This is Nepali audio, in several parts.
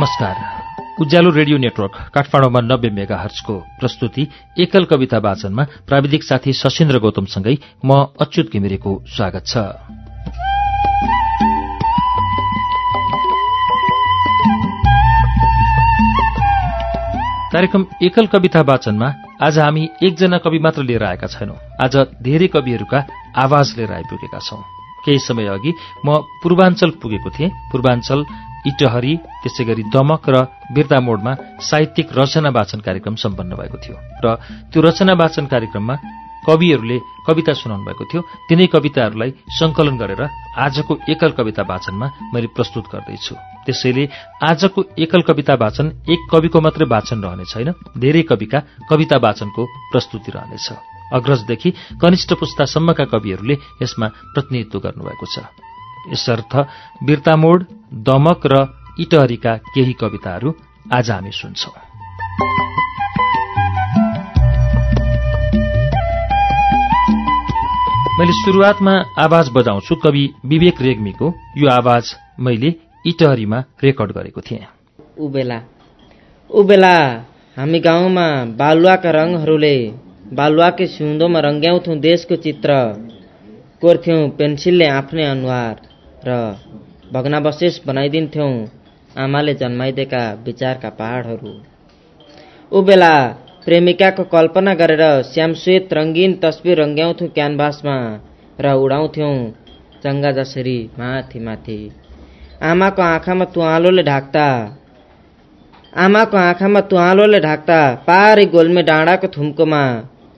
नमस्कार। उज्यालो रेडियो नेटवर्क काठमाडौँमा नब्बे मेगा हर्चको प्रस्तुति एकल कविता वाचनमा प्राविधिक साथी सशिन्द्र गौतमसँगै म अच्युत घिमिरेको स्वागत छ। कार्यक्रम एकल कविता वाचनमा आज हामी एकजना कवि मात्र लिएर आएका छैनौं। आज धेरै कविहरूका आवाज लिएर आइपुगेका छौं। केही समय अघि म पूर्वाञ्चल पुगेको थिएँ। पूर्वाञ्चल इटहरी त्यसै गरी दमक र बिर्ता मोडमा साहित्यिक रचना वाचन कार्यक्रम सम्पन्न भएको थियो। र त्यो रचना वाचन कार्यक्रममा कविहरूले कविता सुनाउनु भएको थियो। तिनै कविताहरूलाई संकलन गरेर आजको एकल कविता वाचनमा मैले प्रस्तुत गर्दैछु। त्यसैले आजको एकल कविता वाचन एक कविको मात्रै वाचन रहने छैन धेरै कविका कविता वाचनको प्रस्तुति रहनेछ। अग्रजदेखि कनिष्ठ पुस्तासम्मका कविहरूले यसमा प्रतिनिधित्व गर्नुभएको छ। यसर्थ बिर्तामोड दमक र इटहरीका केही कविताहरू आज हामी सुन्छौं। मैले सुरुवातमा आवाज बजाउँछु कवि विवेक रेग्मीको। यो आवाज मैले इटहरीमा रेकर्ड गरेको थिएँ। उबेला उबेला हामी गाउँमा बालुवाका रङहरूले बालुवाकै सिउँदोमा रङ्ग्याउँथ्यौँ देशको चित्र। कोर्थ्यौँ पेन्सिलले आफ्नै अनुहार। र भग्नावशेष बनाइदिन्थ्यौँ आमाले जन्माइदिएका विचारका पहाडहरू। ऊ बेला प्रेमिकाको कल्पना गरेर श्यामश्वेत रङ्गीन तस्बिर रङ्ग्याउँथ्यौँ क्यानभासमा र उडाउँथ्यौँ चङ्गा जसरी माथि माथि आमाको आँखामा तुवालोले ढाक्दा आमाको आँखामा तुवालोले ढाक्दा पारी गोल्मे डाँडाको थुम्कोमा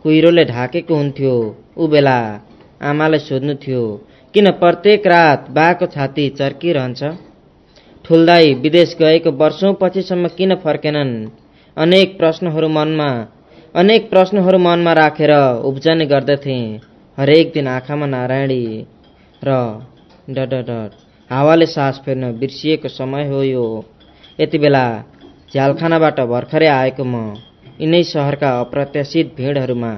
कुहिरोले ढाकेको हुन्थ्यो। ऊ बेला आमालाई सोध्नु थियो किन प्रत्येक रात बाको छाती चर्किरहन्छ? ठुल्दाई विदेश गएको वर्षौँ पछिसम्म किन फर्केनन्? अनेक प्रश्नहरू मनमा अनेक प्रश्नहरू मनमा राखेर उब्जने गर्दथे। हरेक दिन आँखामा नारायणी र डड डड हावाले सास फेर्न बिर्सिएको समय हो यो। यति बेला झ्यालखानाबाट भर्खरै आएको म यिनै सहरका अप्रत्याशित भिडहरूमा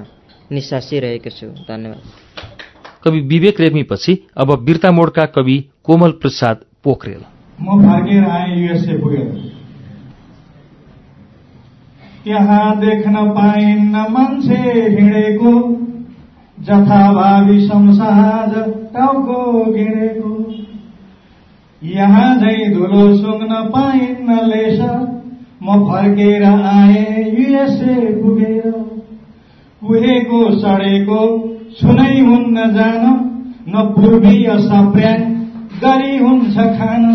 निसासिरहेको छु। धन्यवाद। कवि विवेक रेग्मीपछि अब बिर्ता मोडका कवि कोमल प्रसाद पोखरेल। म फर्केर आएँ युएसए पुगेर। यहाँ देख्न पाइन्न मान्छे हिँडेको जथाभावी संसार टाउको गिडेको यहाँ झै धुलो सुङ्न पाइन्न लेस म फर्केर आएँ युएसए पुगेर। कुहेको सडेको सुनै हुन्न जान न पूर्वीय सप्र्याङ गरी हुन्छ खान।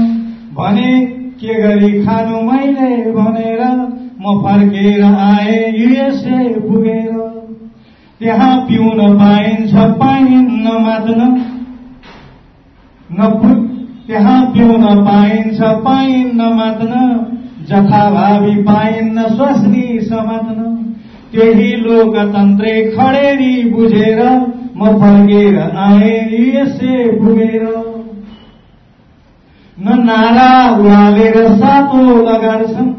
भने के गरी खानु मैले भनेर म फर्केर आए युएसए पुगेर। त्यहाँ पिउन पाइन्छ पाइन्न मात्न। त्यहाँ पिउन पाइन्छ पाइन्न मात्न। जथाभावी पाइन्न स्वास्नी समात्न। त्यही लोकतन्त्रे खडेरी बुझेर म फर्केर आए यसे पुगेर न नारा उहालेर सातो लगार्छन्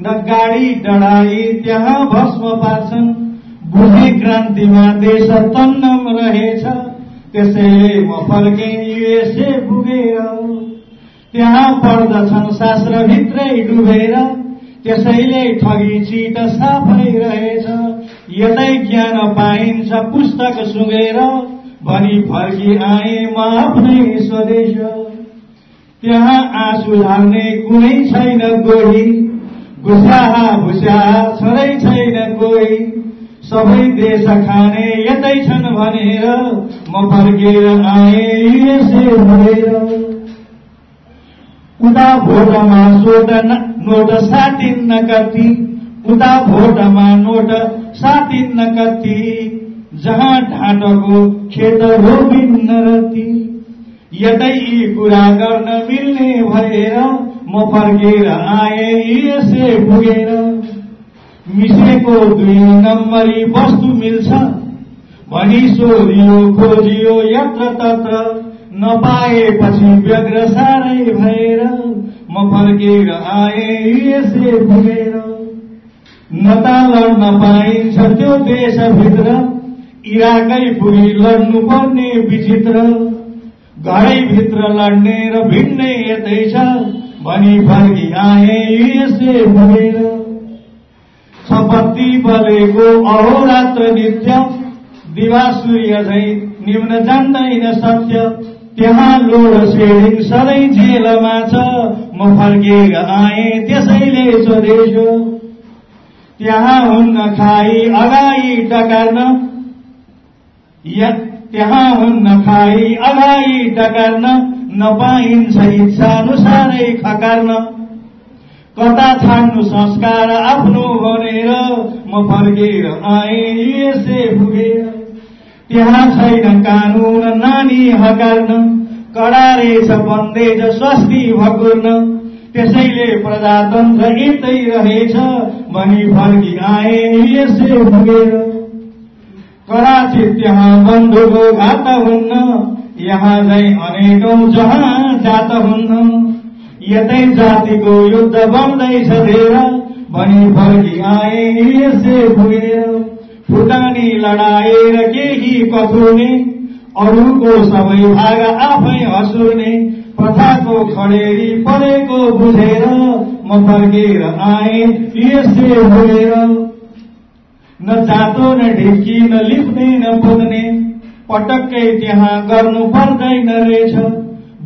न गाडी डढाई त्यहाँ भस्म पार्छन्। बुझे क्रान्तिमा देश तन्नम रहेछ त्यसैले म फर्के युएसए पुगेर त्यहाँ पढ्दछन् शास्त्रभित्रै डुबेर त्यसैले ठगी चिट साफै रहेछ यतै ज्ञान पाइन्छ पुस्तक सुँगेर भनी फर्की आए म आफ्नै स्वदेश। त्यहाँ आँसु ढाल्ने कुनै छैन कोही घुस्याहा भुस्याहा छँदै छैन कोही। सबै देश खाने यतै छन् भनेर म फर्केर आए यसै भनेर। उता भोटमा सोट नोट साटिन्न कति। उता भोटमा नोट साटिन्न कति। जहाँ ढाँटको खेत रोपिन्न रति। यतै कुरा गर्न मिल्ने भएर म फर्केर आए यसै पुगेर। मिसेको दुई नम्बरी वस्तु मिल्छ। भनी सोधियो खोजियो यत्र तत्र। नपाएपछि व्यग्र साह्रै भएर म फर्केर आए यसै न त लड्न पाइन्छ त्यो देशभित्र इराकै पुगी लड्नु पर्ने विचित्र। घरैभित्र लड्ने र भिड्ने यतै छ भनी फर्की आए यसै पुगेर सपत्ति बलेको अहोरात्र नित्य दिवा सूर्य झै निम्न जान्दैन सत्य। त्यहाँ लोड सेडिङ सधैँ झेलमा छ। म फर्केर आए त्यसैले स्वदेश त्यहाँ हुन्न खाई अगाई टकार्न। त्यहाँ हुन्न खाई अगाई टकार्न नपाइन्छ इच्छानुसारै खकार्न। कता छाड्नु संस्कार आफ्नो भनेर म फर्केर आए यसै पुगेर त्यहाँ छैन कानुन नानी हकार्न कडा रहेछ बन्देज स्वास्नी भकुर्न त्यसैले प्रजातन्त्र यतै रहेछ भनी फर्की आए यसै पुगेर कडाचित त्यहाँ बन्धुको घात हुन्न यहाँ झै अनेकौं जहाँ जात हुन्न। यतै जातिको युद्ध बन्दैछ धेर भनी फर्की यसै पुगेर फुटानी लडाएर केही पथुर्ने अरूको सबै भाग आफै हसुर्ने प्रथाको खडेरी परेको बुझेर म फर्केर आए यसै पुगेर न जातो न ढिकी न लिप्ने न पुग्ने पटक्कै त्यहाँ गर्नु पर्दैन रहेछ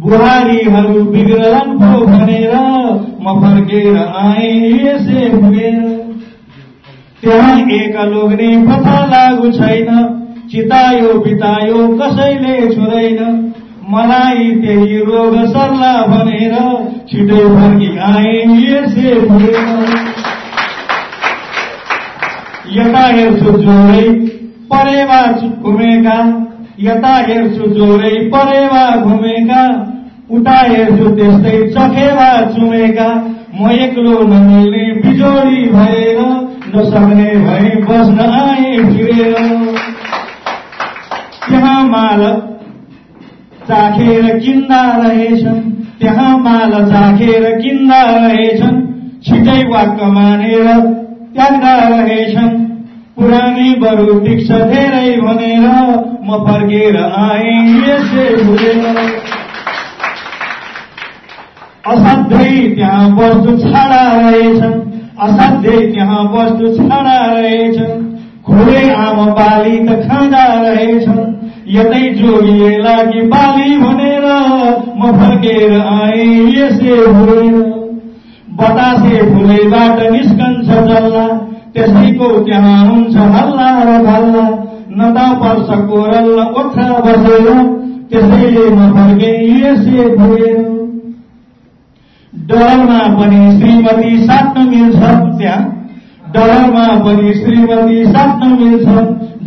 बुहारीहरू बिग्रलन भनेर म फर्केर आए यसै पुगेर त्यहाँ एक लोग्ने प्रथा लागु छैन। चितायो बितायो कसैले छुँदैन मलाई त्यही रोग सर्ला भनेर छिटै फर्की आए यता हेर्छु जोरै परेवा घुमेका। यता हेर्छु जोरै परेवा घुमेका। उता हेर्छु त्यस्तै चखेवा चुमेका। म एक्लो नमिल्ने बिजोडी भएर नसक्ने भए बस्न आए त्यहाँ माल चाखेर किन्दा रहेछन्। त्यहाँ माल चाखेर किन्दा रहेछन्। छिटै वाक्क मानेर त्याग्दा रहेछन्। पुरानी बरु टिक्छ धेरै भनेर म फर्केर आए यसै भुलेर असाध्यै त्यहाँ वस्तु छाडा रहेछन्। असाध्यै त्यहाँ वस्तु छाडा रहेछन् खुले आमा बाली त खाँदा रहेछन् यतै जोगिएला कि बाली भनेर म फर्केर आए यसै भुलेर बतासे फुलैबाट निस्कन्छ जल्ला त्यसैको त्यहाँ हुन्छ हल्ला र भल्ला न त पर्छ कोरल ओठा बसेर त्यसैले म फर्के यसै भुलेर डरमा पनि श्रीमती साट्न मिल्छ त्यहाँ डरमा पनि श्रीमती साट्न मिल्छ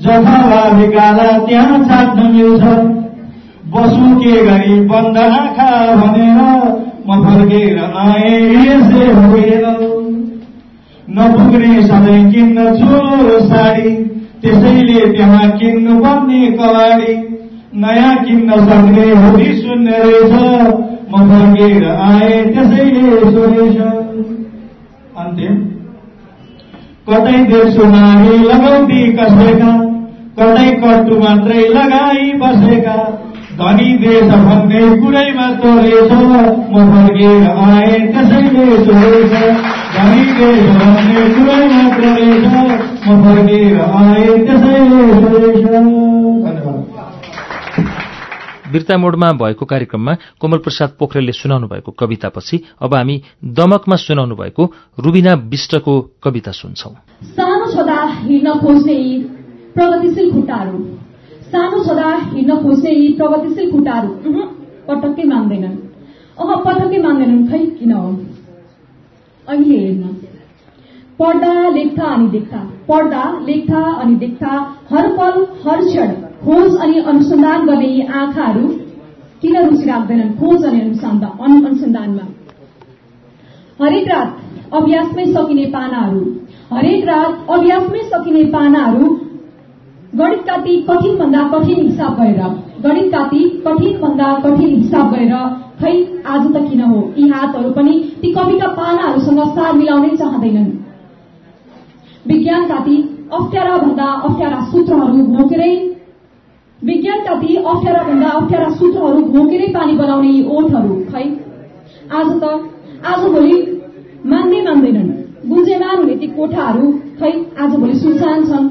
जथाभावी गाला त्यहाँ चाट्न मिल्छ बसु के गरी बन्द आँखा भनेर म फर्केर आए यसै भुलेर नपुग्ने सधैँ किन्न चोर साडी त्यसैले त्यहाँ किन्नु पर्ने कवाडी नयाँ किन्न सक्ने होली सुन्ने रहेछ म फर्केर आए त्यसैले सोधेछ अन्तिम कतै देशो नारी लगाउँदी कसैका कतै कट्टु मात्रै लगाई बसेका धनी देश भन्ने कुरैमा तोरेछ म फर्केर आए त्यसैले सोधेछ धनी देश भन्ने कुरैमा तोरेछ म फर्केर आए त्यसैले धन्यवाद बिर्ता मोडमा भएको कार्यक्रममा कोमल प्रसाद पोखरेलले सुनाउनु भएको कवितापछि अब हामी दमकमा सुनाउनु भएको रुबिना विष्टको कविता सुन्छौं। सानो छँदा हिँड्न खोज्ने यी प्रगतिशील खुट्टाहरू। सानो छँदा हिँड्न खोज्ने यी प्रगतिशील खुट्टाहरू। पटक्कै मान्दैनन्। अह पटक्कै मान्दैनन् खै किन हो? अहिले हेर्न। पढ्दा लेख्दा अनि देख्दा पढ्दा लेख्दा अनि देख्दा हर पल हर क्षण खोज अनि अनुसन्धान गर्ने यी आँखाहरू किन रुचि राख्दैनन्? खोज अनि अनुसन्धान अनुसन्धानमा। हरेक रात अभ्यासमै सकिने पानाहरू हरेक रात अभ्यासमै सकिने पानाहरू गणितका ती कठिनभन्दा कठिन हिसाब गरेर गणितका ती कठिनभन्दा कठिन हिसाब गरेर खै आज त किन हो? यी हातहरू पनि ती कविका पानाहरूसँग सार मिलाउनै चाहँदैनन्। विज्ञानका ती अप्ठ्यारा भन्दा अप्ठ्यारा सूत्रहरू घोकेरै विज्ञानका ती अप्ठ्यारा भन्दा अप्ठ्यारा सूत्रहरू घोकेरै पानी बनाउने यी ओठहरू खै? आज त आजभोलि मान्दै मान्दैनन्। बुझेमान हुने ती कोठाहरू खै? आजभोलि सुनसान छन्।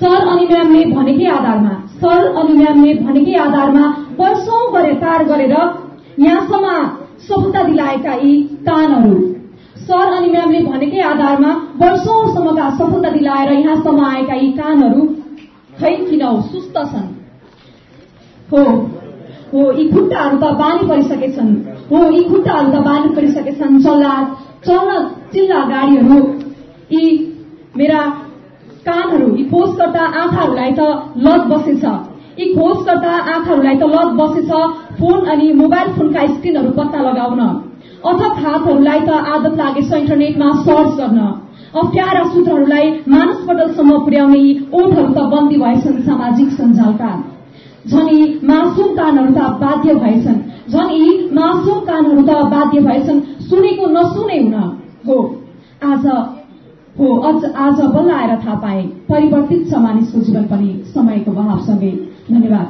सर अनि म्यामले भनेकै आधारमा सर अनि म्यामले भनेकै आधारमा वर्षौं गरे पार गरेर यहाँसम्म सफलता दिलाएका यी कानहरू सर अनि म्यामले भनेकै आधारमा वर्षौंसम्मका सफलता दिलाएर यहाँसम्म आएका यी कानहरू खै किन सुस्त छन् हो हो यी खुट्टाहरू त बानी परिसकेछन् हो यी खुट्टाहरू त बानी परिसकेछन् चल्ला चल्न चिल्ला गाडीहरू। यी मेरा कानहरू यी खोजकर्ता आँखाहरूलाई त लत बसेछ। यी खोजकर्ता आँखाहरूलाई त लत बसेछ। फोन अनि मोबाइल फोनका स्क्रिनहरू पत्ता लगाउन। अथक हातहरूलाई त आदत लागेछ इन्टरनेटमा सर्च गर्न। अप्ठ्यारा सूत्रहरूलाई मानसपटलसम्म पुर्याउने यी ओठहरू त बन्दी भएछन् सामाजिक सञ्जालका। झन् यी मासुम कानहरू त बाध्य भएछन्। झन् यी मासुम कानहरू त बाध्य भएछन्। सुनेको नसुने हुन हो। आज हो। अझ आज बल्ल आएर थाहा पाए। परिवर्तित छ मानिसको जीवन पनि समयको बहावसँगै। धन्यवाद।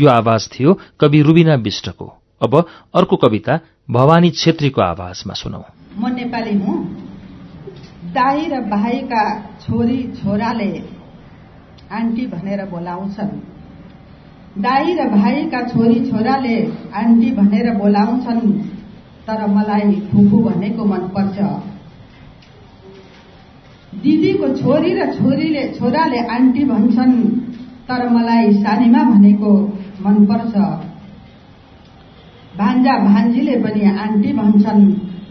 यो आवाज थियो कवि रुबिना विष्टको। अब अर्को कविता भवानी छेत्रीको आवाजमा सुनौ। म नेपाली हुँ। दाई र भाइका छोरी छोराले आन्टी भनेर बोलाउँछन्। दाई र भाइका छोरी छोराले आन्टी भनेर बोलाउँछन् तर मलाई फुफू भनेको मनपर्छ। दिदीको छोरी र छोरीले छोराले आन्टी भन्छन् तर मलाई सानीमा भनेको मनपर्छ। भान्जा भान्जीले पनि आन्टी भन्छन्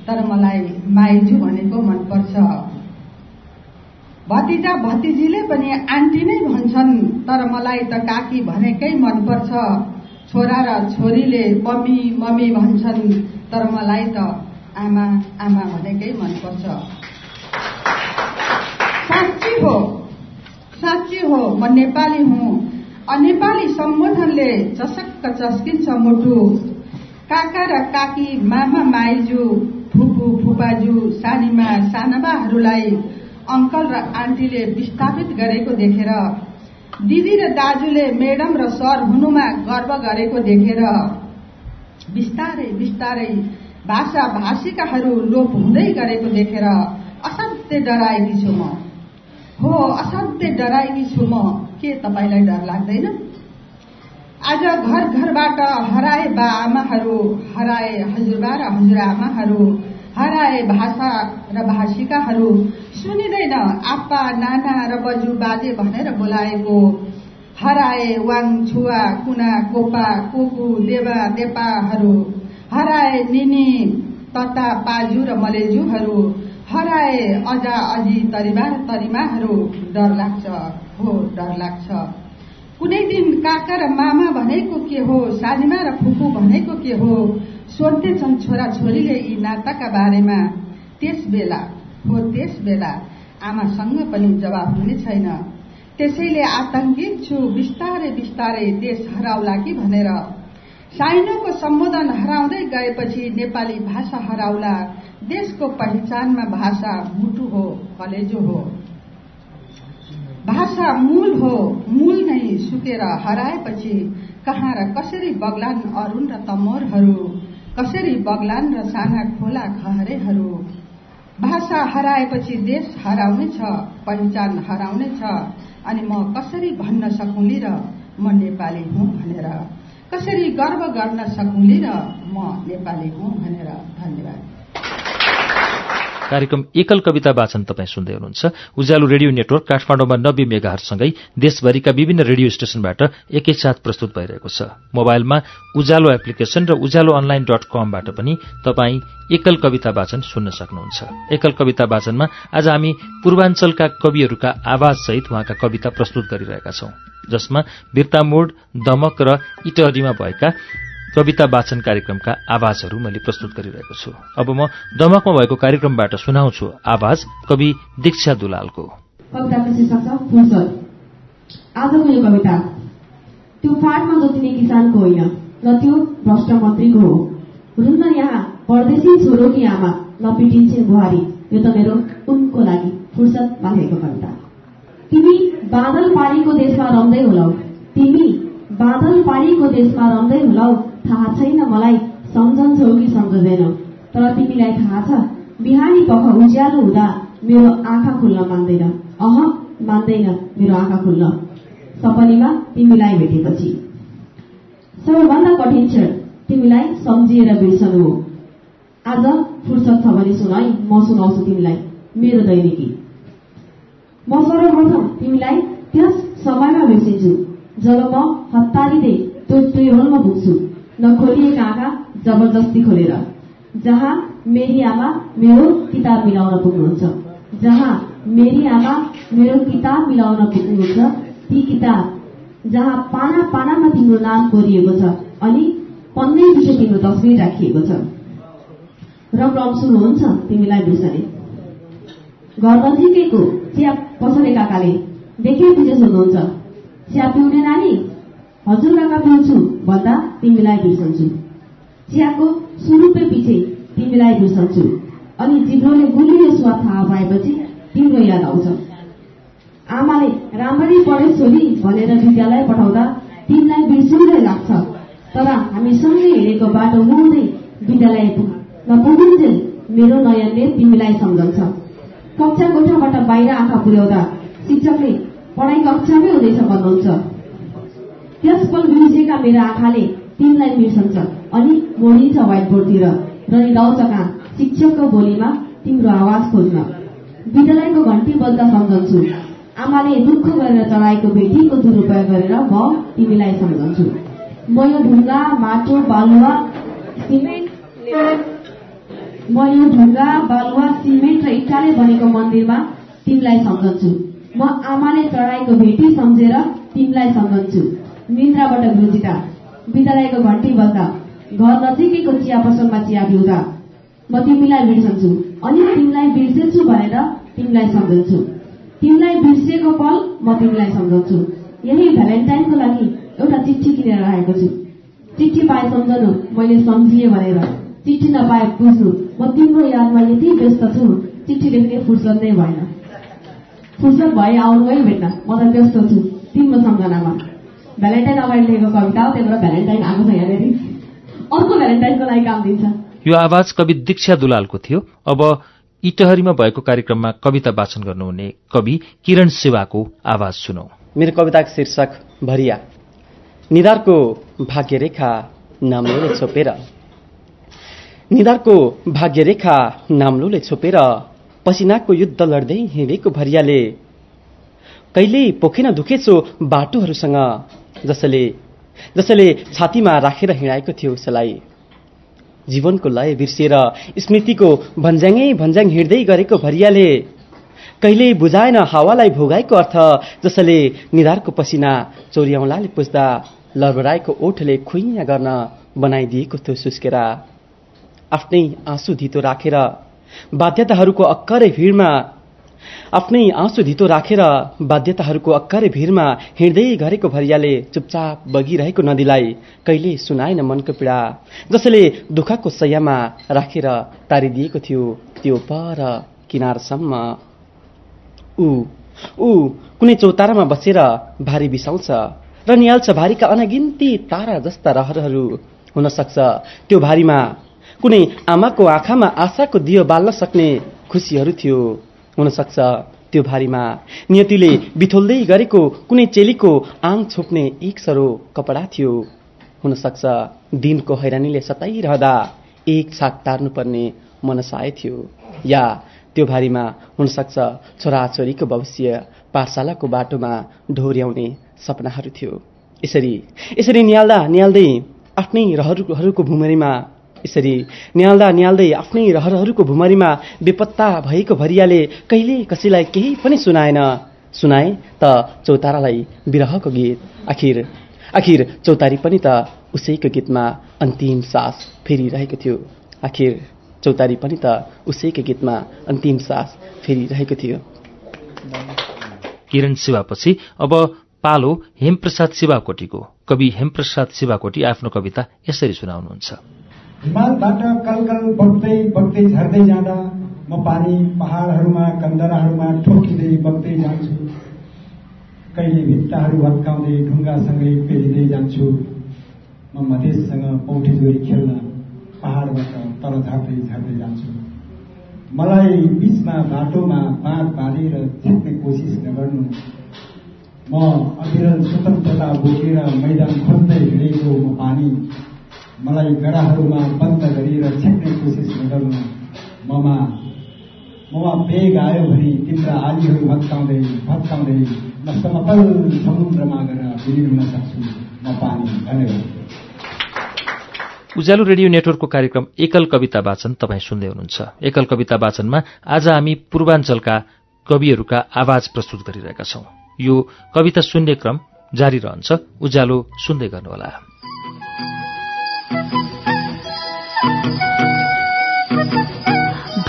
तर मलाई माइजू भनेको मनपर्छ। भतिजा भतिजीले पनि आन्टी नै भन्छन् तर मलाई त काकी भनेकै मनपर्छ। छोरा र छोरीले मम्मी मम्मी भन्छन् तर मलाई त आमा आमा भनेकै मनपर्छ। साँच्ची हो साँच्ची हो म नेपाली हुँ। अनेपाली सम्बोधनले चसक्क चस्किन्छ मुटु। काका र काकी मामा माइजू फुपू फुपाजू सानीमा सानाबाहरूलाई अङ्कल र आन्टीले विस्थापित गरेको देखेर दिदी र दाजुले मेडम र सर हुनुमा गर्व गरेको देखेर बिस्तारै बिस्तारै भाषा भाषिकाहरू लोप हुँदै गरेको देखेर असाध्यै डराएकी छु म। हो असाध्यै डराएकी छु म। के तपाईँलाई डर लाग्दैन? आज घर घरबाट हराए बा आमाहरू हराए हजुरबा र हजुरआमाहरू हराए भाषा र भाषिकाहरू। सुनिँदैन आप्पा नाना र बजु बाजे भनेर बोलाएको। हराए वाङ छुवा कुना कोपा कोकु देवा देपाहरू। हराए निनी तता पाजु र मलेजुहरू हराए अजा अजी तरिमा तरिमाहरू। डर लाग्छ हो डर लाग्छ। कुनै दिन काका र मामा भनेको के हो सानीमा र फुपू भनेको के हो? सोध्दैछन् छोरा छोरीले यी नाताका बारेमा। त्यस बेला हो त्यस बेला आमासँग पनि जवाब हुने छैन। त्यसैले आतंकित छु बिस्तारै बिस्तारै देश हराउला कि भनेर। साइनोको सम्बोधन हराउँदै गएपछि नेपाली भाषा हराउला। देशको पहिचानमा भाषा मुटु हो कलेजो हो। भाषा मूल हो मूल नै सुकेर हराएपछि कहाँ र कसरी बग्लान् अरूण र तमोरहरू? कसरी बग्लान् र साना खोला खहरेहरू? भाषा हराएपछि देश हराउनेछ पहिचान हराउनेछ अनि म कसरी भन्न सकुली र म नेपाली हुँ भनेर? कसरी गर्व गर्न सकुली र म नेपाली हुँ भनेर? धन्यवाद। कार्यक्रम एकल कविता वाचन तपाईँ सुन्दै हुनुहुन्छ। उज्यालो रेडियो नेटवर्क काठमाडौँमा नब्बे मेगाहरूसँगै देशभरिका विभिन्न रेडियो स्टेशनबाट एकैसाथ प्रस्तुत भइरहेको छ। मोबाइलमा उज्यालो एप्लिकेशन र उज्यालो अनलाइन डट कमबाट पनि तपाईँ एकल कविता वाचन सुन्न सक्नुहुन्छ। एकल कविता वाचनमा आज हामी पूर्वाञ्चलका कविहरूका आवाजसहित उहाँका कविता प्रस्तुत गरिरहेका छौं। जसमा बिर्तामोड दमक र इटहरीमा भएका कविता वाचन कार्यक्रमका आवाजहरू मैले प्रस्तुत गरिरहेको छु। अब म दमकमा भएको कार्यक्रमबाट सुनाउँछु आवाज कवि दीक्षा दुलालको। फुर्सद आजको यो कविता। त्यो फाटमा जोतिने किसानको होइन र त्यो भ्रष्ट मन्त्रीको हो। हुनुहुन्न यहाँ परदेशी छोरो कि आमा नपिटिन्छे बुहारी। यो त मेरो उनको लागि फुर्सदमा लेखेको कविता। तिमी बादल पारीको देशमा रम्दै होलाउ तिमी बादल पारीको देशमा रम्दै होलाउ थाहा छैन मलाई सम्झन्छौ कि सम्झँदैनौ। तर तिमीलाई थाहा छ बिहानी पख उज्यालो हुँदा मेरो आँखा खुल्न मान्दैन। अह मान्दैन मेरो आँखा खुल्न। सपनीमा तिमीलाई भेटेपछि। सबैभन्दा कठिन क्षण तिमीलाई सम्झिएर बिर्सनु हो। आज फुर्सद छ भने सुन है म सुनाउँछु तिमीलाई मेरो दैनिकी। म सर्वप्रथम तिमीलाई त्यस समयमा बिर्सिन्छु जब म हतारिँदै त्यो ट्रेभलमा पुग्छु। नखोलिएका आँखा जबरजस्ती खोलेर जहाँ मेरी आमा मेरो किताब मिलाउन पुग्नुहुन्छ जहाँ मेरी आमा मेरो किताब मिलाउन पुग्नुहुन्छ ती किताब जहाँ पाना पानामा तिम्रो नाम कोरिएको छ अनि पन्नै पछि तिम्रो तस्विर राखिएको छ। र क्रम सुरु तिमीलाई बिर्सने घर नजिकैको चिया पसले काकाले देखे पुजे सोध्नुहुन्छ चिया पिउने नानी हजुर काका पिउँछु भन्दा तिमीलाई बिर्सन्छु चियाको सुरुपे पछि तिमीलाई बिर्सन्छु अनि जिब्रोले गुलियो स्वाद थाहा पाएपछि तिम्रो याद आउँछ। आमाले राम्ररी पढे छोरी भनेर विद्यालय पठाउँदा तिमीलाई बिर्सिँदै लाग्छ। तर हामी सँगै हिँडेको बाटो हुँदै विद्यालय नपुगिन्जेल मेरो नयनले तिमीलाई सम्झन्छ। कक्षा कोठाबाट बाहिर आँखा पुर्याउँदा शिक्षकले पढाइ कक्षामै हुँदैछ भन्नुहुन्छ। त्यस पल बिर्सेका मेरो आँखाले तिमीलाई बिर्सन्छ। अनि मोडिन्छ व्हाइट बोर्डतिर र निदाउँछ कहाँ शिक्षकको बोलीमा तिम्रो आवाज खोज्न। विद्यालयको घन्टी बज्दा सम्झन्छु। आमाले दुःख गरेर चढाएको भेटीको दुरुपयोग गरेर म तिमीलाई सम्झन्छु। म यो ढुङ्गा माटो बालुवा म यो ढुङ्गा बालुवा सिमेन्ट र इटाले बनेको मन्दिरमा तिमीलाई सम्झन्छु। म आमाले चढाएको भेटी सम्झेर तिमीलाई सम्झन्छु। निन्द्राबाट गुजिँदा विद्यालयको घन्टी बज्दा घर नजिकैको चिया पसलमा चिया पिउँदा म तिमीलाई बिर्सन्छु अनि तिमीलाई बिर्सेछु भनेर तिमीलाई सम्झन्छु। तिमीलाई बिर्सिएको पल म तिमीलाई सम्झन्छु। यही भ्यालेन्टाइनको लागि एउटा चिठी किनेर राखेको छु। चिठी पाए सम्झनु मैले सम्झिएँ भनेर। चिठी नपाए बुझ्नु म तिम्रो यादमा यति व्यस्त छु चिठी लेख्ने फुर्सद नै भएन। फुर्सद भए आउनु है भेट्न म त व्यस्त छु तिम्रो सम्झनामा। भ्यालेन्टाइन अगाडि लेखेको कविता हो त्यही भएर भ्यालेन्टाइन आएको छ यहाँनिर अर्को भ्यालेन्टाइनको लागि काम दिन्छ। यो आवाज कवि दीक्षा दुलालको थियो। अब इटहरीमा भएको कार्यक्रममा कविता वाचन गर्नुहुने कवि किरण सेवाको आवाज सुनौ। मेरो कविताको शीर्षक भरिया। निधारको भाग्यरेखा नाम्लोले छोपेर। निधारको भाग्यरेखा नाम्लोले छोपेर पसिनाको युद्ध लड्दै हिँडेको भरियाले। कहिल्यै पोखेन दुखेछो बाटोहरूसँग। जसले जसले छातीमा राखेर हिँडाएको थियो उसलाई। जीवनको लय बिर्सिएर स्मृतिको भन्ज्याङै भन्ज्याङ हिँड्दै गरेको भरियाले कहिल्यै बुझाएन हावालाई भोगाएको अर्थ जसले निधारको पसिना चोर्याउलाले पुज्दा लरबराएको ओठले खुइया गर्न बनाइदिएको थियो सुस्केर। आफ्नै आँसु धितो राखेर बाध्यताहरूको अक्करै भिडमा आफ्नै आँसु धितो राखेर बाध्यताहरूको अक्करे भिरमा हिँड्दै गरेको भरियाले चुपचाप बगिरहेको नदीलाई कहिले सुनाएन मनको पीडा जसले दुःखको सयमा राखेर तारिदिएको थियो त्यो पर किनारसम्म। ऊ ऊ कुनै चौतारामा बसेर भारी बिसाउँछ र निहाल्छ भारीका अनगिन्ती तारा जस्ता रहरहरू हुन सक्छ त्यो भारीमा कुनै आमाको आँखामा आशाको दियो बाल्न सक्ने खुसीहरू थियो। हुन सक्छ त्यो भारीमा नियतिले बिथोल्दै गरेको कुनै चेलीको आङ छोप्ने एक सरो कपडा थियो। हुन सक्छ दिनको हैरानीले सताइरहँदा एक छाक टार्नुपर्ने मनसाय थियो। या त्यो भारीमा हुन सक्छ छोराछोरीको भविष्य पाठशालाको बाटोमा ढोर्याउने सपनाहरू थियो। यसरी यसरी निहाल्दा निहाल्दै आफ्नै रहरहरूको भूमरीमा यसरी निहाल्दा निहाल्दै आफ्नै रहरहरूको भुमरीमा बेपत्ता भएको भरियाले कहिले कसैलाई केही पनि सुनाएन। सुनाए त चौतारालाई विरहको गीत। आखिर आखिर चौतारी पनि त उसैको गीतमा अन्तिम सास फेरिरहेको थियो। आखिर चौतारी पनि त उसैको गीतमा अन्तिम सास फेरिरहेको थियो। किरण शिवापछि अब पालो हेमप्रसाद शिवाकोटीको। कवि हेमप्रसाद शिवाकोटी आफ्नो कविता यसरी सुनाउनुहुन्छ। हिमालबाट कलकल बग्दै बग्दै झर्दै जाँदा म पानी पहाडहरूमा कन्दराहरूमा ठोकिँदै बग्दै जान्छु। कहिले भित्ताहरू भत्काउँदै ढुङ्गासँगै पेलिँदै जान्छु। म मधेससँग पौठी जोरी खेल्न पहाडबाट तल झर्दै झर्दै जान्छु। मलाई बिचमा बाटोमा बाँध बाँधेर छेक्ने कोसिस नगर्नु। म अविरल स्वतन्त्रता बोकेर मैदान खोज्दै हिँडेको म पानी। मलाई गराहरूमा बन्द गरेर छेक्ने कोसिस नगर्नु। ममा ममा बेग आयो भने तिम्रा आलीहरू भत्काउँदै भत्काउँदै म समतल समुद्रमा गएर विलिन हुन सक्छु। म पानी धन्यवाद। उज्यालो रेडियो नेटवर्कको कार्यक्रम एकल कविता वाचन तपाईँ सुन्दै हुनुहुन्छ। एकल कविता वाचनमा आज हामी पूर्वाञ्चलका कविहरूका आवाज प्रस्तुत गरिरहेका छौं। यो कविता सुन्ने क्रम जारी रहन्छ। उज्यालो सुन्दै गर्नुहोला।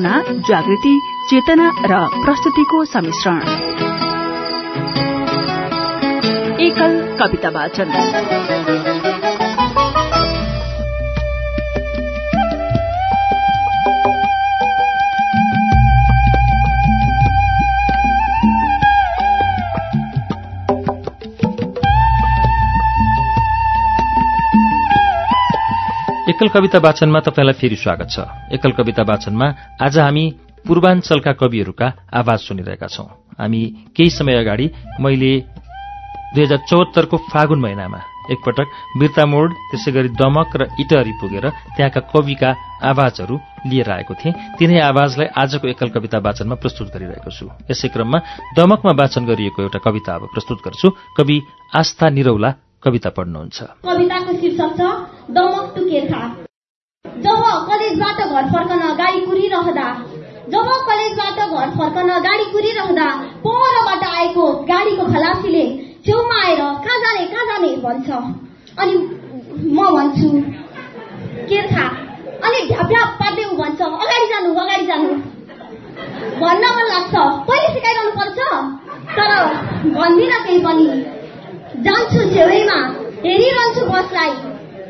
भावना जागृति चेतना र प्रस्तुतिको सम्मिश्रण। एकल कविता वाचन एकल कविता वाचनमा तपाईँलाई फेरि स्वागत छ। एकल कविता वाचनमा आज हामी पूर्वाञ्चलका कविहरूका आवाज सुनिरहेका छौं। हामी केही समय अगाडि मैले दुई हजार चौहत्तरको फागुन महिनामा एकपटक बिर्तामोड त्यसै गरी दमक र इटहरी पुगेर त्यहाँका कविका आवाजहरू लिएर आएको थिएँ। तिनै आवाजलाई आजको एकल कविता वाचनमा प्रस्तुत गरिरहेको छु। यसै क्रममा दमकमा वाचन गरिएको एउटा कविता अब प्रस्तुत गर्छु। कवि आस्था निरौला कविता पढ्नुहुन्छ। कविताको शीर्षक छ दमक टुकेर्खा जब कलेजबाट घर फर्कन गाडी जब कलेजबाट घर फर्कन गाडी कुरिरहँदा परबाट आएको गाडीको खलासीले छेउमा आएर कहाँ जाने कहाँ जाने भन्छ। अनि म भन्छु केर्खा अनि ढ्याप्याप पार्दै ऊ भन्छ। अगाडि जानु अगाडि जानु। भन्न मन लाग्छ। कहिले सिकाइरहनु पर्छ। तर भन्दिनँ केही पनि। जान्छु छेउैमा हेरिरहन्छु बसलाई।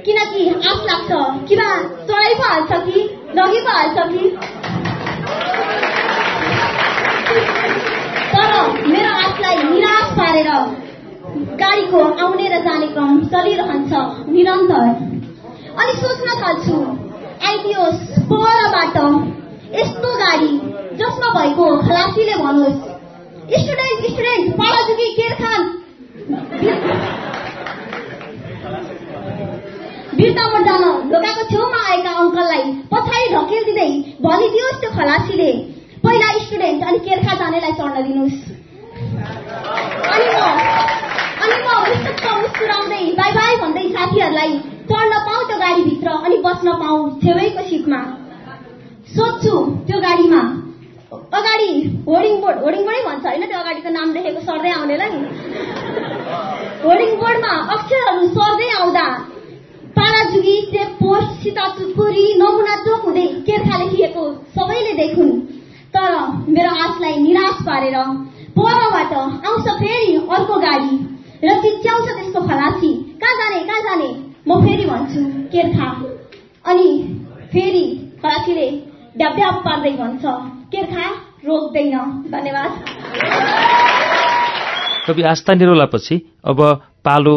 किनकि आश लाग्छ। किन चढाइ पो हाल्छ कि लगी पो हाल्छ कि? तर मेरो आशलाई निराश पारेर गाडीको आउने र जाने क्रम चलिरहन्छ निरन्तर। अनि सोच्न थाल्छु आइदियोस् परबाट यस्तो गाडी जसमा भएको खलासीले भनोस् स्टुडेन्ट स्टुडेन्ट पालाजुकी केरखान बिर्तामोड जान ढोकाको छेउमा आएका अङ्कललाई पछाडि ढकेलिदिँदै भनिदियोस् त्यो खलासीले। पहिला स्टुडेन्ट अनि केर्खा जानेलाई चढ्न दिनुहोस् अनि म अनि म मुस्कुराउँदै बाई बाई भन्दै साथीहरूलाई चढ्न पाऊ त्यो गाडीभित्र अनि बस्न पाऊ छेउैको सिटमा सोध्छु त्यो गाडीमा अगाडि होर्डिङ बोर्ड होर्डिङ बोर्डै भन्छ होइन त्यो अगाडिको नाम लेखेको सर्दै आउनेलाई होर्डिङ बोर्डमा अक्षरहरू सर्दै आउँदा पालाजुगी चेक पोस्ट नमुना चोक हुँदै केर्खा लेखिएको सबैले देखुन् तर मेरो आशलाई निराश पारेर परबाट आउँछ फेरि अर्को गाडी। र चिच्याउँछ त्यसको खलासी। कहाँ जाने कहाँ जाने? म फेरि भन्छु केर्खा। अनि फेरि खलासीले ड्याप पार्दै भन्छ केर्खा रोक्दैन। धन्यवाद। कवि आस्था निरोलापछि अब पालो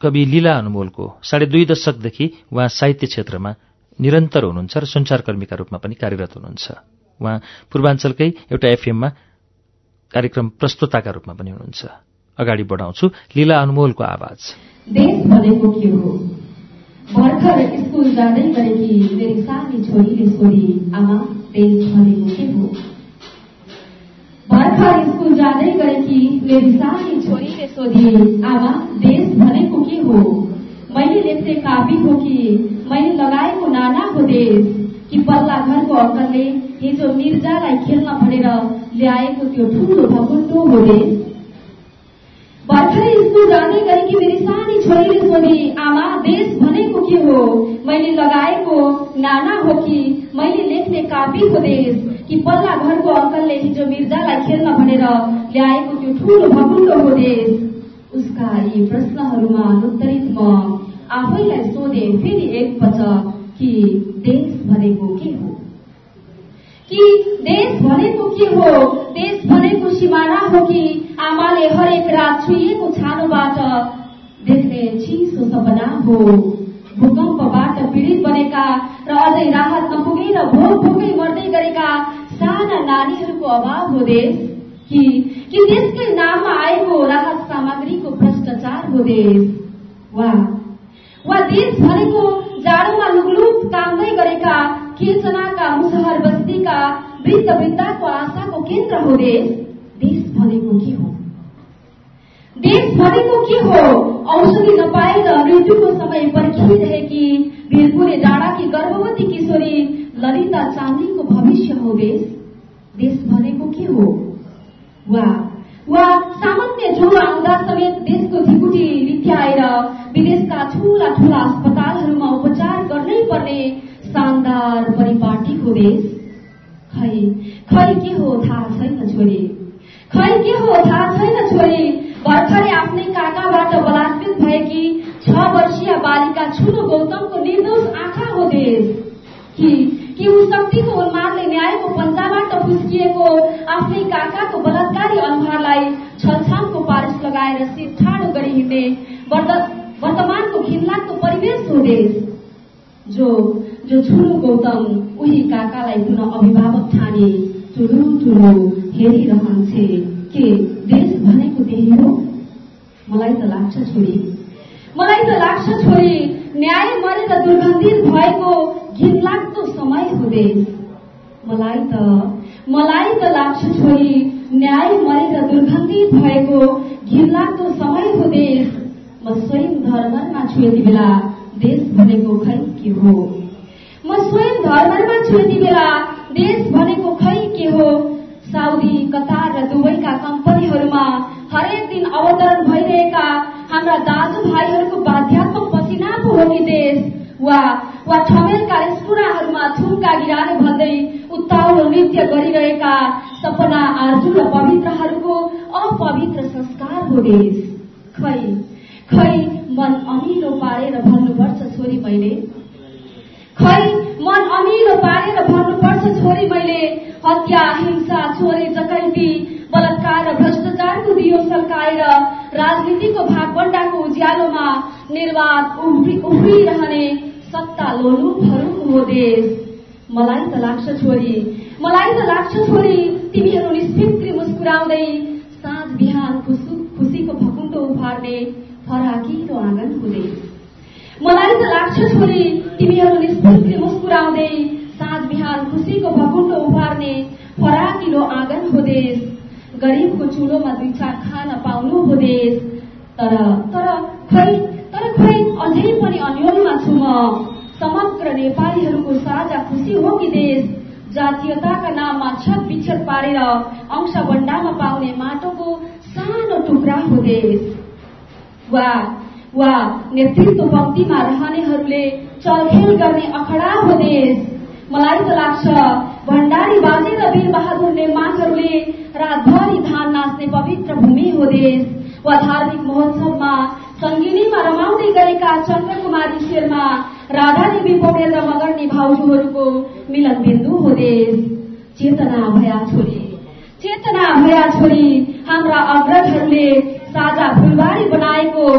कवि लीला अनुमोलको साढे दुई दशकदेखि उहाँ साहित्य क्षेत्रमा निरन्तर हुनुहुन्छ र सञ्चारकर्मीका रूपमा पनि कार्यरत हुनुहुन्छ। उहाँ पूर्वाञ्चलकै एउटा एफएममा कार्यक्रम प्रस्तुताका रूपमा पनि हुनुहुन्छ। अगाडि बढाउँछु लीला अनमोलको आवाज। देश भनेको के हो? भर्खर स्कुल जाँदै गरेकी मेरी सानी छोरीले सोधी आमा देश भनेको के हो? भर्खर स्कुल जाँदै गरेकी मेरी सानी छोरीले सोधी आमा देश भनेको के हो? मैले लेख्ने कापी हो कि? मैले लगाएको नानाको देश कि पल्ला घरको अङ्कलले हिजो मिर्जालाई खेल्न भनेर ल्याएको त्यो ठुलो भकुन्डो देश भर्खरै स्कुल जाँदै गरेकी मेरी सानी छोरीले सोधी आमा देश भनेको के हो मैले लगाएको नाना हो कि मैले लेख्ने कापी हो देश कि पल्ला घरको अङ्कलले हिजो मिर्जालाई खेल्न भनेर ल्याएको त्यो ठुलो भकुन्डो हो देश उसका यी प्रश्नहरूमा अनुत्तरित म आफैलाई सोधे फेरि एकपटक कि देश भनेको के हो कि देश भनेको के हो? देश भनेको सिमाना हो कि आमाले हरेक रात छुइएको छानोबाट देख्ने चिसो सपना हो? भूकम्पबाट पीडित बनेका र अझै राहत नपुगेर भोग भोगै मर्दै गरेका साना नानीहरूको अभाव हो देश? कि कि देशकै नाममा आएको राहत सामग्रीको भ्रष्टाचार हो देश? वा वा देश भनेको जाडोमा लुगलुक कामदै गरेका केचनाका मुसहर बस्तीका वृद्ध वृद्धाको आशाको केन्द्र हो देश। देश भनेको के हो। देश भनेको के हो। औषधि नपाएर मृत्युको समय पर्खिरहेकी वीरपुरे डाँडाकी गर्भवती किशोरी ललिता चाँदीको भविष्य हो देश। देश भनेको के हो। वा वा सामान्य ज्वरो आउँदा समेत देशको ढिकुटी रित्याएर विदेशका ठूला ठूला अस्पतालहरूमा उपचार गर्नै पर्ने शानदार देश खै खै के हो थाहा छैन छोरी खै के हो थाहा छैन छोरी भर्खरै आफ्नै काकाबाट बलात्कृत भएकी छ वर्षीय बालिका छुनो गौतमको निर्दोष आँखा हो देश कि कि ऊ शक्तिको उन्मादले न्यायको पन्जाबाट फुस्किएको आफ्नै काकाको बलात्कारी अनुहारलाई छलछामको पारिस लगाएर शिर ठाडो गरी हिँड्ने वर्तमानको घिनलाग्दो परिवेश हो देश जो जो छुनो गौतम उही काकालाई पुनः अभिभावक ठाने ठुलो ठुलो हेरिरहन्छे के देश भनेको त्यही हो मलाई त लाग्छ छोरी मलाई त लाग्छ छोरी न्याय मरेर दुर्गन्धित भएको घिनलाग्दो समय हो देश मलाई त मलाई त लाग्छ छोरी न्याय मरेर दुर्गन्धित भएको घिनलाग्दो समय हो देश म स्वयं धर्ममा छु यति बेला देश भनेको खै के हो म स्वयं धर्ममा छु यति बेला। देश भनेको खै के हो? साउदी कतार र दुबईका कम्पनीहरूमा हरेक दिन अवतरण भइरहेका हाम्रा दाजुभाइहरूको बाध्यात्मक पसिना पो हो कि देश? वा वा ठमेलका रेस्टुराँहरूमा थुम्का गिराने भन्दै उत्ताउलो नृत्य गरिरहेका सपना आर्जु र पवित्रहरूको अपवित्र संस्कार हो देश। खै खै मन अमिलो पारेर भन्नुपर्छ छोरी मैले। खै? मन अमिलो पारेर भन्नुपर्छ छोरी मैले हत्या हिंसा चोरी डकैती बलात्कार र भ्रष्टाचारको दियो सल्काएर राजनीतिको भागबण्डाको उज्यालोमा निर्वाध उफ्रिरहने सत्ता लोलुपहरूको हो देश। मलाई त लाग्छ छोरी मलाई त लाग्छ छोरी तिमीहरू निष्फिक्री मुस्कुराउँदै साँझ बिहान खुसीको भकुण्डो उफार्ने फराकिलो आँगन हो देश मलाई त लाग्छ छोरी तिमीहरू निष्फिक्री मुस्कुराउँदै साँझ बिहान खुसीको भकुण्डो उफार्ने फराकिलो आँगन हो देश गरिबको चुलोमा दुई चार खान पाउनु हो देश तर तर खै तर खै अझै पनि अन्यलमा छु म। समग्र नेपालीहरूको साझा खुसी हो कि देश? जातीयताका नाममा छत विच्छेद पारेर अंश बण्डामा पाउने माटोको सानो टुक्रा हो देश। वा वा नेतृत्व पङ्क्तिमा रहनेहरूले चलखेल गर्ने अखडा हो देश मलाई त लाग्छ भण्डारी बाजे र वीर बहादुर नेमाङहरूले रातभरि धान नाच्ने पवित्र भूमि हो देश वा धार्मिक महोत्सवमा सङ्गिनीमा रमाउँदै गरेका चन्द्रकुमारी शेर्मा राधा देवी पौडेल र मगर्नी भाउजूहरूको मिलन बिन्दु हो देश चेतना भया छोरी चेतना भया छोरी हाम्रा अग्रजहरूले साझा फुलबारी बनाएको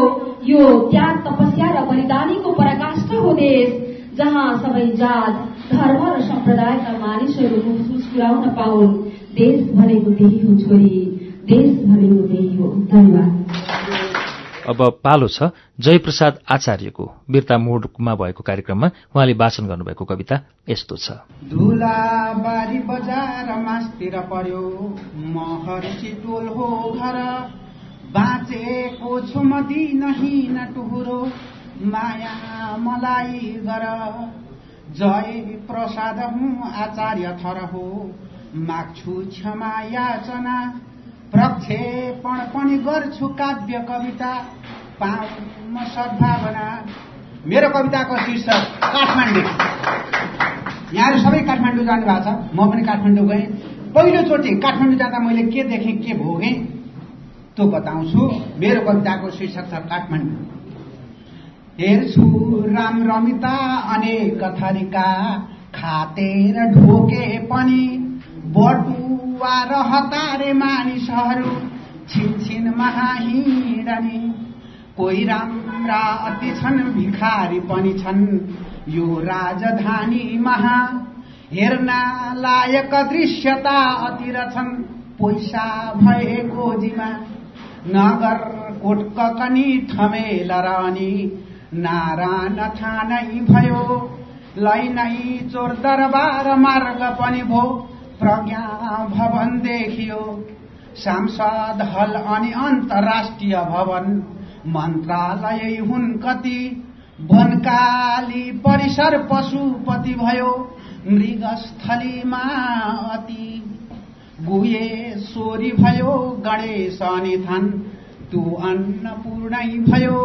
यो त्याग तपस्या र बलिदानीको पराकाष्ठ हो देश जहाँ सबै जात धर्म र सम्प्रदायका मानिसहरू मुस्कुराउन पाउन्। देश भनेको त्यही हो छोरी। देश भनेको त्यही हो। धन्यवाद। अब पालो छ जयप्रसाद आचार्यको वीरता मोडमा भएको कार्यक्रममा उहाँले वाचन गर्नुभएको कविता यस्तो छ। धुलाबारी बजार मासतिर पर्यो। महर्षि टोल हो घर। बाँचेको छु म दिन हिँड टुहुरो। माया मलाई गर। जय प्रसाद हुँ आचार्य थर हो। माग्छु क्षमा याचना। प्रक्षेपण पनि गर्छु काव्य कविता। म सद्भावना। मेरो कविताको शीर्षक काठमाडौँ। यहाँहरू सबै काठमाडौँ जानु भएको छ। म पनि काठमाडौँ गएँ। पहिलोचोटि काठमाडौँ जाँदा मैले के देखेँ के भोगेँ? त्यो बताउँछु मेरो कविताको शीर्षक छ काठमाडौँ। हेर्छु राम रमिता अनेक थरीका खातेर ढोके पनि बटुवा र हतारे मानिसहरू छिनछिन महाहिँडने कोही राम्रा अति छन् भिखारी पनि छन् यो राजधानी महा हेर्न लायक दृश्यता अति छन् पैसा भएको जिमा नगर कोट ककनी ठमेल र अनि नारा नठानै भयो लैनै चोर दरबार मार्ग पनि भो प्रज्ञा भवन देखियो। सांसद हल अनि अन्तर्राष्ट्रिय भवन मन्त्रालय हुन् कति वनकाली परिसर पशुपति भयो मृगस्थलीमा अति। गुए सोरी भयो गणेश अनि थन तु अन्नपूर्णै भयो।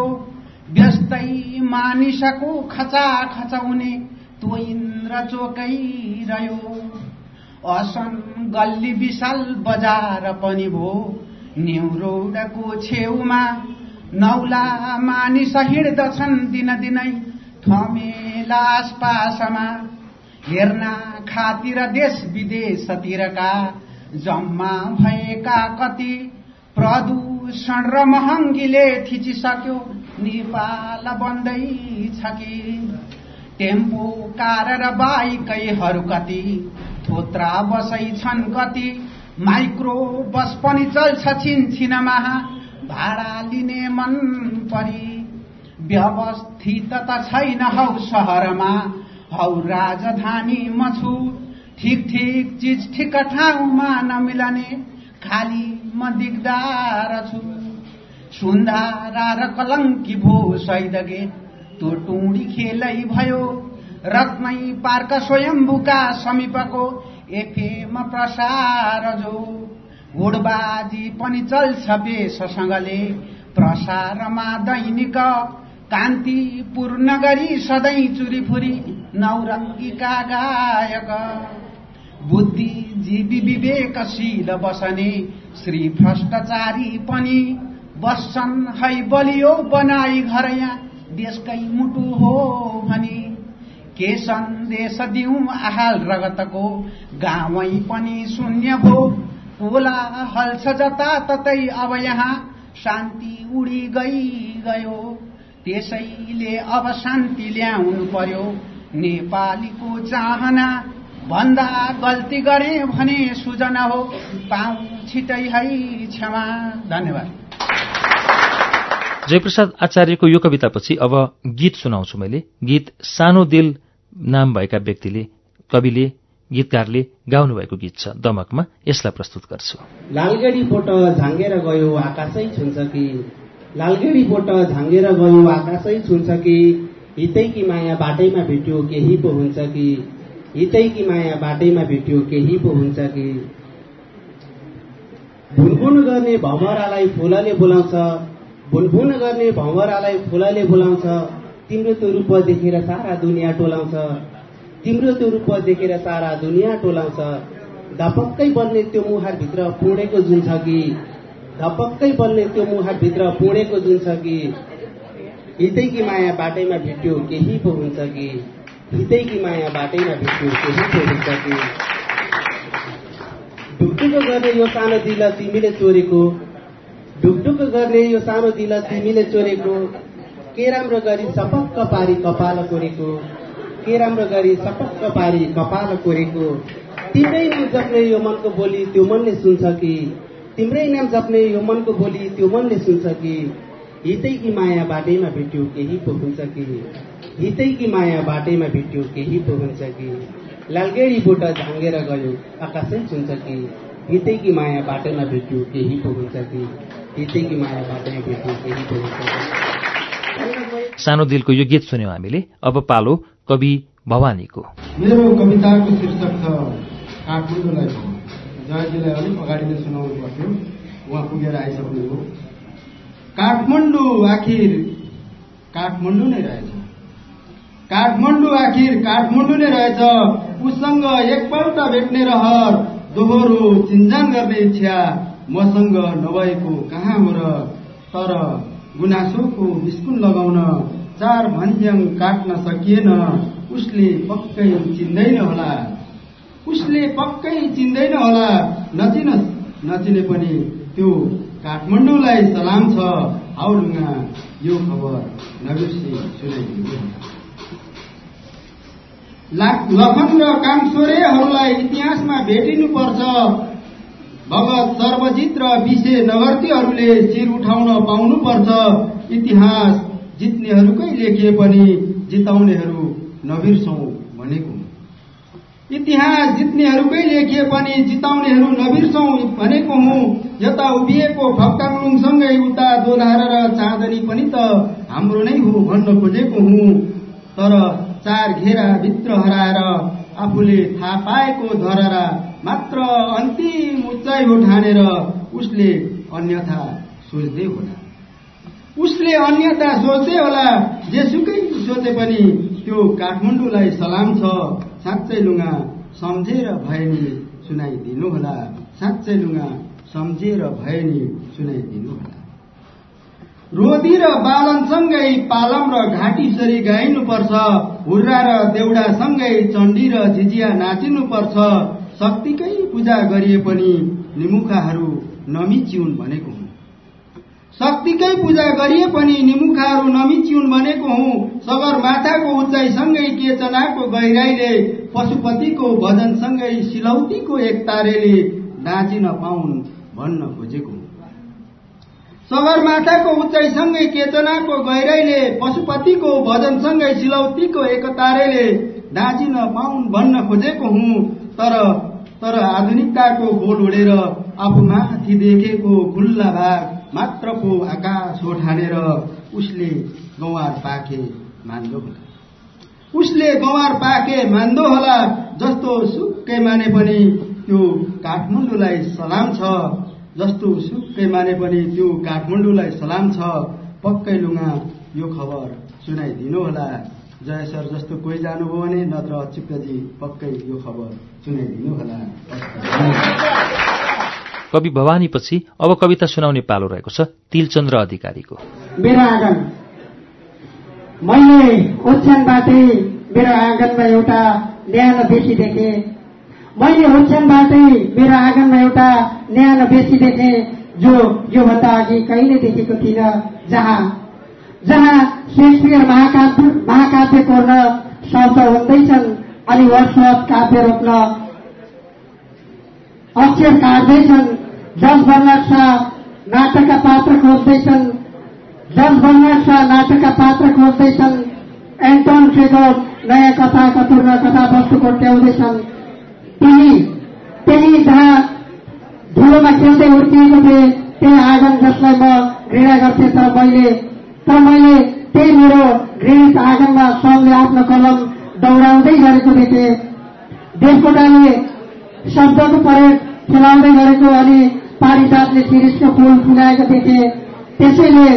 व्यस्तै मानिसको खचा खचाउने तो इन्द्र चोकै रह्यो। असन गल्ली विशाल बजार पनि भो न्यु रोडको छेउमा नौला मानिस हिँड्दछन् दिनदिनै। थमेला आसपासमा हेर्न खातिर देश विदेशतिरका जम्मा भएका कति प्रदूषण र महँगीले थिचिसक्यो। नेपाल बन्दै छ कि? टेम्पो कार र बाइकैहरू कति? थोत्रा बसै छन् कति? माइक्रो बस पनि चल्छ छिनछिनमा। भाडा लिने मन परी। व्यवस्थित त छैन हौ सहरमा। हौ राजधानी म छु। ठिक ठिक चिज ठिक ठाउँमा नमिलने खाली म दिगदार छु। सुन्धारा र कलङ्की भो सैदगे त्यो टुडी खेलै भयो। रत्नै पार्क स्वयम्भूका समीपको एफएम प्रसार जो। हुडबाजी पनि चल्छ बेससँगले प्रसारमा दैनिक कान्तिपुर नगरी सधैँ चुरीफुरी नौरङ्गीका गायक। बुद्धिजीवी विवेकशील बसने श्री भ्रष्टाचारी पनि बस्छन्। है बलियो बनाई घर यहाँ देशकै मुटु हो भनी। के सन्देश दिउँ आहाल रगतको? गावै पनि शून्य भो कोला हल्छ जता ततै अब यहाँ शान्ति उडी गई गयो। त्यसैले अब शान्ति ल्याउनु पर्यो। नेपालीको चाहना भन्दा गल्ती गरे भने सुजना हो। पाउ छिटै है क्षमा। धन्यवाद। जयप्रसाद आचार्यको यो कवितापछि अब गीत सुनाउँछु मैले। गीत सानो दिल नाम भएका व्यक्तिले कविले गीतकारले गाउनुभएको गीत छ। दमकमा यसलाई प्रस्तुत गर्छु। लालगढी पोट झाँगेर गयो आकाशै छुन्छ कि? लालगढी पोट झाँगेर गयो आकाशै छुन्छ कि? हितैकी माया बाटैमा भेट्यो केही पो हुन्छ कि? हितैकी माया बाटैमा भेट्यो केही पो हुन्छ कि? भुनभुन गर्ने भमरालाई फुलले बोलाउँछ भुनभुन गर्ने भमरालाई फुलले बोलाउँछ तिम्रो त्यो रूप देखेर सारा दुनियाँ टोलाउँछ। तिम्रो त्यो रूप देखेर सारा दुनियाँ टोलाउँछ। धपक्कै बन्ने त्यो मुहारभित्र पुणेको जुन छ कि? धपक्कै बन्ने त्यो मुहारभित्र पुणेको जुन छ कि? हितैकी माया बाटैमा भेट्यो केही पो हुन्छ कि? हितैकी माया बाटैमा कि ढुकढुक गर्ने यो सानो दिल तिमीले चोरेको ढुकढुक गर्ने यो सानो दिल तिमीले चोरेको के राम्रो गरी सपक्क पारी कपाल कोरेको के राम्रो गरी सपक्क पारी कपाल कोरेको तिम्रै नाम जप्ने यो मनको बोली त्यो मनले सुन्छ कि तिम्रै नाम जप्ने यो मनको बोली त्यो मनले सुन्छ कि हितै कि माया बाटैमा भेट्यो केही पो हुन्छ कि हितै कि माया बाटैमा भेट्यो केही पो हुन्छ कि? लालगेडी बोट झाँगेर गयो आकाशै छुन्छ कि? हितै कि माया बाटैमा भेट्यो केही पो हुन्छ कि? हितै कि माया बाटैमा भेट्यो केही पो हुन्छ कि? सानो दिलको यो गीत सुन्यौँ हामीले। अब पालो कवि भवानीको। मेरो कविताको शीर्षक छ काठमाडौँलाई जयजीलाई अलिक अगाडि नै सुनाउनु पर्थ्यो। उहाँ पुगेर आइसक्नुभयो। काठमाडौँ आखिर काठमाडौँ नै रहेछ। काठमाडौँ आखिर काठमाडौँ नै रहेछ। उसँग एकपल्ट भेट्ने रहर दोहोरो चिन्जान गर्ने इच्छा। मसँग नभएको कहाँ हो र? तर गुनासोको बिस्कुन लगाउन चार भन्ज्याङ काट्न सकिएन। उसले पक्कै चिन्दैन होला। उसले पक्कै चिन्दैन होला। नचिन नचिने पनि त्यो काठमाडौँलाई सलाम छ। हाउडुङ्गा यो खबर नबिर्सी सुनाइदिनु लखन र कामस्वरेहरूलाई इतिहासमा भेटिनुपर्छ। भगत सर्वजित र विषे नगर्तीहरूले शिर उठाउन पाउनुपर्छ। इतिहास जित्नेहरूकै लेखिए पनि जिताउनेहरू नबिर्सौँ भनेको इतिहास जित्नेहरूकै लेखिए पनि जिताउनेहरू नबिर्सौँ भनेको हुँ। यता उभिएको फक्काङलुङसँगै उता दोधार र चाँदनी पनि त हाम्रो नै हो भन्न खोजेको हुँ। तर चार घेरा भित्र हराएर आफूले थाहा पाएको धररा मात्र अन्तिम उचाइ हो ठानेर उसले अन्यथा सोच्दै होला। उसले अन्यथा सोच्दै होला जेसुकै सोचे पनि त्यो काठमाडौँलाई सलाम छ साँच्चै लुगा सम्झेर भए नि सुनाइदिनु होला साँच्चै लुगा सम्झेर भए नि सुनाइदिनु होला। रोदी र बालनसँगै पालम र घाँटीसरी गाइनुपर्छ हुर्रा र देउडासँगै चण्डी र झिझिया नाचिनुपर्छ शक्तिकै पूजा गरिए पनि निमुखाहरू नमिचिउन् भनेको हुँ शक्तिकै पूजा गरिए पनि निमुखाहरू नमिचिउन् भनेको हुँ। सगरमाथाको उचाइसँगै केचनाको गहिराईले पशुपतिको भजनसँगै सिलौटीको एकतारेले नाचिन पाउन् भन्न खोजेको सगरमाथाको उचाइसँगै केचनाको गहिराईले पशुपतिको भजनसँगै सिलौटीको एकतारेले नाचिन पाउन् भन्न खोजेको हुँ तर तर आधुनिकताको बोल उडेर आफू माथि देखेको खुल्ला भाग मात्र पो आकाश हो ठानेर उसले गौवार पाके मान्दो होला। उसले गौवार पाके मान्दो होला जस्तो सुक्कै माने पनि त्यो काठमाडौँलाई सलाम छ। जस्तो सुक्कै माने पनि त्यो काठमाडौँलाई सलाम छ पक्कै लुगा यो खबर सुनाइदिनु होला। जय सर जस्तो कोही जानुभयो भने नत्र चिप्पजी पक्कै यो खबर सुनाइदिनु होला। कवि भवानीपछि अब कविता सुनाउने पालो रहेको छ तिलचन्द्र अधिकारीको। मेरो आँगन। मैले ओछ्यानबाटै मेरो आँगनमा एउटा न्यानो बेसी देखेँ। मैले ओछ्यानबाटै मेरो आँगनमा एउटा न्यानो बेसी देखेँ जो योभन्दा अघि कहिले देखेको थिइनँ जहाँ जहाँ शेक्सपियर महाकाव्य महाकाव्य कोर्न शब्द हुँदैछन् अनि वर्षवत काव्य रोप्न अक्षर काट्दैछन् जस बर्नाड शाह नाटकका पात्र खोज्दैछन् जस बर्नाड शाह नाटकका पात्र खोज्दैछन् एन्टोन चेकोव नयाँ कथा कतुर कथा वस्तु कोट्याउँदैछन् तिमी त्यही जहाँ धुलोमा खेल्दै हुर्किएको थिए त्यही आँगन जसलाई म घृणा गर्थे तर मैले तर मैले त्यही मेरो घृणित आँगनमा सङ्घले आफ्नो कलम दौडाउँदै गरेको देखेँ देशकोटाले शब्दको परेड खेलाउँदै गरेको अनि पारिजातले शिरिषको फुल फुलाएको देखे त्यसैले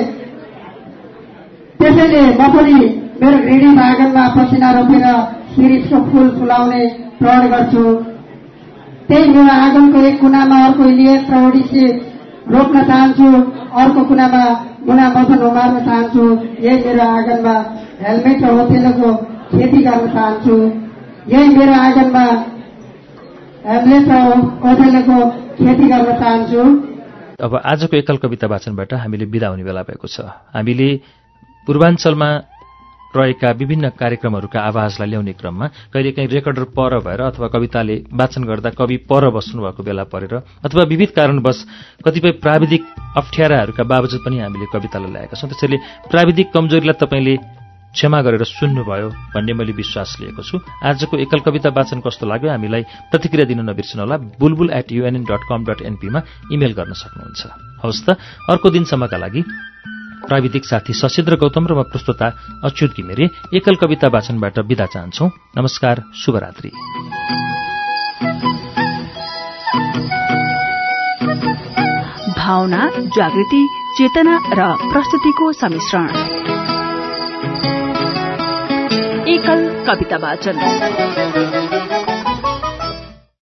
त्यसैले म पनि मेरो घृणी आँगनमा पसिना रोपेर शिरिषको फुल फुलाउने प्रण गर्छु त्यही मेरो आँगनको एक कुनामा अर्को इलियस ओडिसी रोप्न चाहन्छु अर्को कुनामा मुना मदन उमार्न चाहन्छु। यही मेरो आँगनमा हेलमेट र होटेलको खेती गर्न चाहन्छु। यही मेरो आँगनमा हेलमेट र होटेलको खेती गर्न चाहन्छु। अब आजको एकल कविता वाचनबाट हामीले बिदा हुने बेला भएको छ। हामीले पूर्वाञ्चलमा रहेका विभिन्न कार्यक्रमहरूका आवाजलाई ल्याउने क्रममा कहिलेकाहीँ रेकर्डर पर भएर अथवा कविताले वाचन गर्दा कवि पर बस्नुभएको बेला परेर अथवा विविध कारणवश कतिपय प्राविधिक अप्ठ्याराहरूका बावजुद पनि हामीले कवितालाई ल्याएका छौँ। त्यसैले प्राविधिक कमजोरीलाई तपाईँले क्षमा गरेर सुन्नुभयो भन्ने मैले विश्वास लिएको छु। आजको एकल कविता वाचन कस्तो लाग्यो हामीलाई प्रतिक्रिया दिन नबिर्सनुहोला। Bulbul at UNN dot com dot एनपीमा email गर्न सक्नुहुन्छ। हवस् त अर्को दिनसम्मका लागि प्राविधिक साथी सशेद्र गौतम र म प्रस्तुता अच्युत घिमिरे एकल कविता वाचनबाट विदा चाहन्छौ। नमस्कार शुभरात्री। भावना जागृति चेतना र प्रस्तुतिको सम्मिश्रण एकल कविता वाचन।